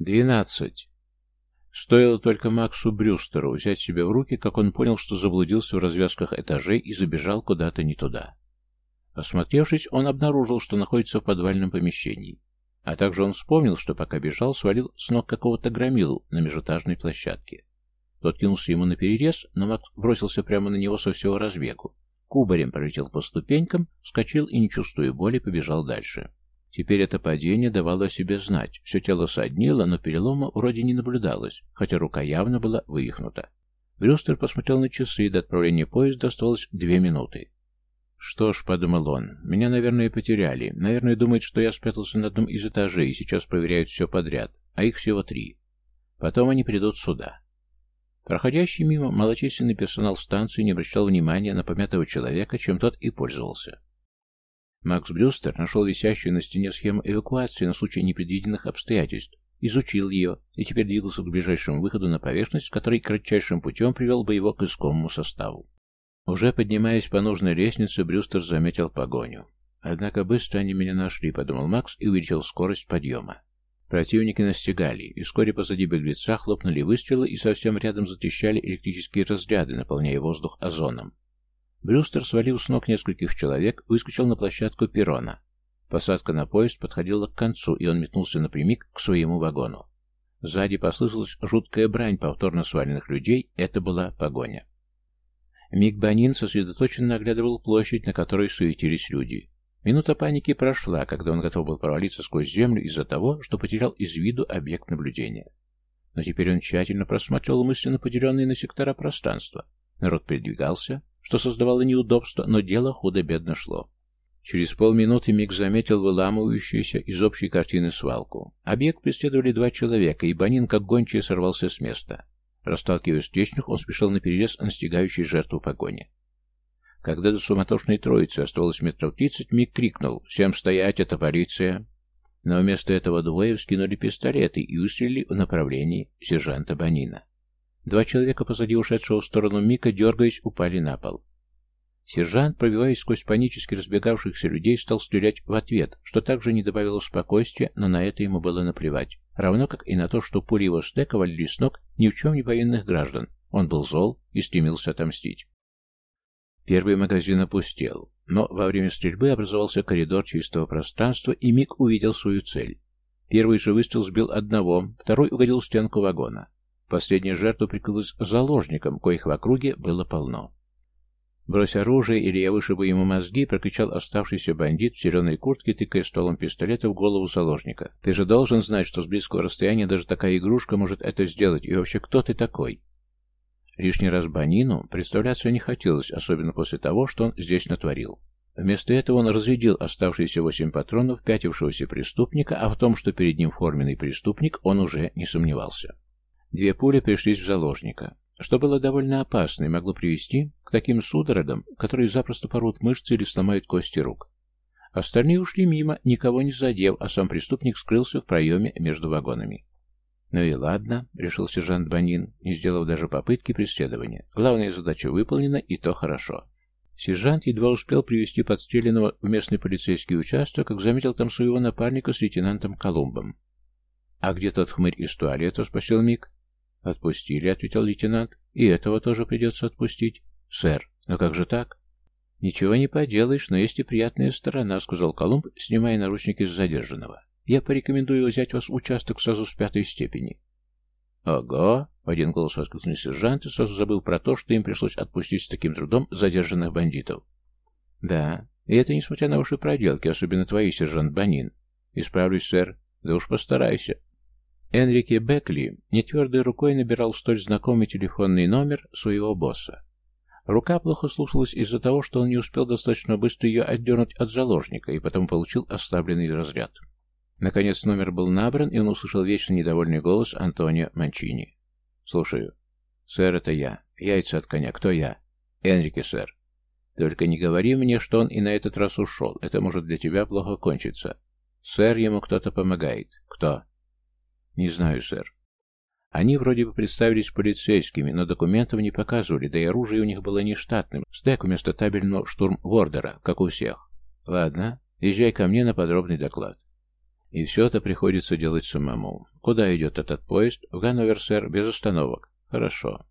Двенадцать. Стоило только Максу Брюстеру взять себя в руки, как он понял, что заблудился в развязках этажей и забежал куда-то не туда. Осмотревшись, он обнаружил, что находится в подвальном помещении. А также он вспомнил, что пока бежал, свалил с ног какого-то громилу на межэтажной площадке. Тот кинулся ему на перерез, но Макс бросился прямо на него со всего разбегу. Кубарем пролетел по ступенькам, вскочил и, не чувствуя боли, побежал дальше. Теперь это падение давало о себе знать. Все тело соднило, но перелома вроде не наблюдалось, хотя рука явно была вывихнута. Брюстер посмотрел на часы, до отправления поезда оставалось две минуты. «Что ж», — подумал он, — «меня, наверное, потеряли. Наверное, думают, что я спрятался на одном из этажей и сейчас проверяют все подряд, а их всего три. Потом они придут сюда». Проходящий мимо малочисленный персонал станции не обращал внимания на помятого человека, чем тот и пользовался. Макс Брюстер нашел висящую на стене схему эвакуации на случай непредвиденных обстоятельств, изучил ее и теперь двигался к ближайшему выходу на поверхность, который кратчайшим путем привел бы его к искомому составу. Уже поднимаясь по нужной лестнице, Брюстер заметил погоню. Однако быстро они меня нашли, подумал Макс и увеличил скорость подъема. Противники настигали, и вскоре позади беглеца хлопнули выстрелы и совсем рядом затещали электрические разряды, наполняя воздух озоном. Брюстер свалил с ног нескольких человек, выскочил на площадку перрона. Посадка на поезд подходила к концу, и он метнулся напрямик к своему вагону. Сзади послышалась жуткая брань повторно сваленных людей, это была погоня. Миг Банин сосредоточенно оглядывал площадь, на которой суетились люди. Минута паники прошла, когда он готов был провалиться сквозь землю из-за того, что потерял из виду объект наблюдения. Но теперь он тщательно просматривал мысленно поделенные на сектора пространства. Народ передвигался, что создавало неудобства, но дело худо-бедно шло. Через полминуты Миг заметил выламывающуюся из общей картины свалку. Объект преследовали два человека, и Банин, как гончий, сорвался с места. Расталкивая встречных, он спешил на перерез настигающей жертву погони. Когда до суматошной троицы оставалось метров тридцать, Мик крикнул «Всем стоять, это полиция!» Но вместо этого двое вскинули пистолеты и выстрелили в направлении сержанта Банина. Два человека позади ушедшего в сторону Мика, дергаясь, упали на пол. Сержант, пробиваясь сквозь панически разбегавшихся людей, стал стрелять в ответ, что также не добавило спокойствия, но на это ему было наплевать. Равно как и на то, что пули его стека валили с ног ни в чем не повинных граждан. Он был зол и стремился отомстить. Первый магазин опустел, но во время стрельбы образовался коридор чистого пространства, и Мик увидел свою цель. Первый же выстрел сбил одного, второй угодил в стенку вагона. Последняя жертва прикрылась заложником, коих в округе было полно. «Брось оружие, или я вышибу ему мозги!» — прокричал оставшийся бандит в зеленой куртке, тыкая стволом пистолета в голову заложника. «Ты же должен знать, что с близкого расстояния даже такая игрушка может это сделать, и вообще кто ты такой?» Лишний раз Банину представляться не хотелось, особенно после того, что он здесь натворил. Вместо этого он разрядил оставшиеся восемь патронов пятившегося преступника, а в том, что перед ним форменный преступник, он уже не сомневался. Две пули пришлись в заложника что было довольно опасно и могло привести к таким судорогам, которые запросто порвут мышцы или сломают кости рук. Остальные ушли мимо, никого не задев, а сам преступник скрылся в проеме между вагонами. «Ну и ладно», — решил сержант Банин, не сделав даже попытки преследования. «Главная задача выполнена, и то хорошо». Сержант едва успел привести подстреленного в местный полицейский участок, как заметил там своего напарника с лейтенантом Колумбом. «А где тот хмырь из туалета?» — спросил Мик. «Отпустили», — ответил лейтенант. «И этого тоже придется отпустить». «Сэр, но как же так?» «Ничего не поделаешь, но есть и приятная сторона», — сказал Колумб, снимая наручники с задержанного. «Я порекомендую взять вас в участок сразу с пятой степени». «Ого!» — в один голос воскликнул сержант и сразу забыл про то, что им пришлось отпустить с таким трудом задержанных бандитов. «Да, и это несмотря на ваши проделки, особенно твои, сержант Банин. Исправлюсь, сэр. Да уж постарайся». Энрике Бекли нетвердой рукой набирал столь знакомый телефонный номер своего босса. Рука плохо слушалась из-за того, что он не успел достаточно быстро ее отдернуть от заложника и потом получил ослабленный разряд. Наконец номер был набран, и он услышал вечно недовольный голос Антонио Манчини. «Слушаю». «Сэр, это я. Яйца от коня. Кто я?» «Энрике, сэр». «Только не говори мне, что он и на этот раз ушел. Это может для тебя плохо кончиться». «Сэр, ему кто-то помогает». «Кто?» «Не знаю, сэр». Они вроде бы представились полицейскими, но документов не показывали, да и оружие у них было нештатным, стек вместо табельного штурм-вордера, как у всех. Ладно, езжай ко мне на подробный доклад. И все это приходится делать самому. Куда идет этот поезд? В Ганновер, сэр, без остановок. Хорошо.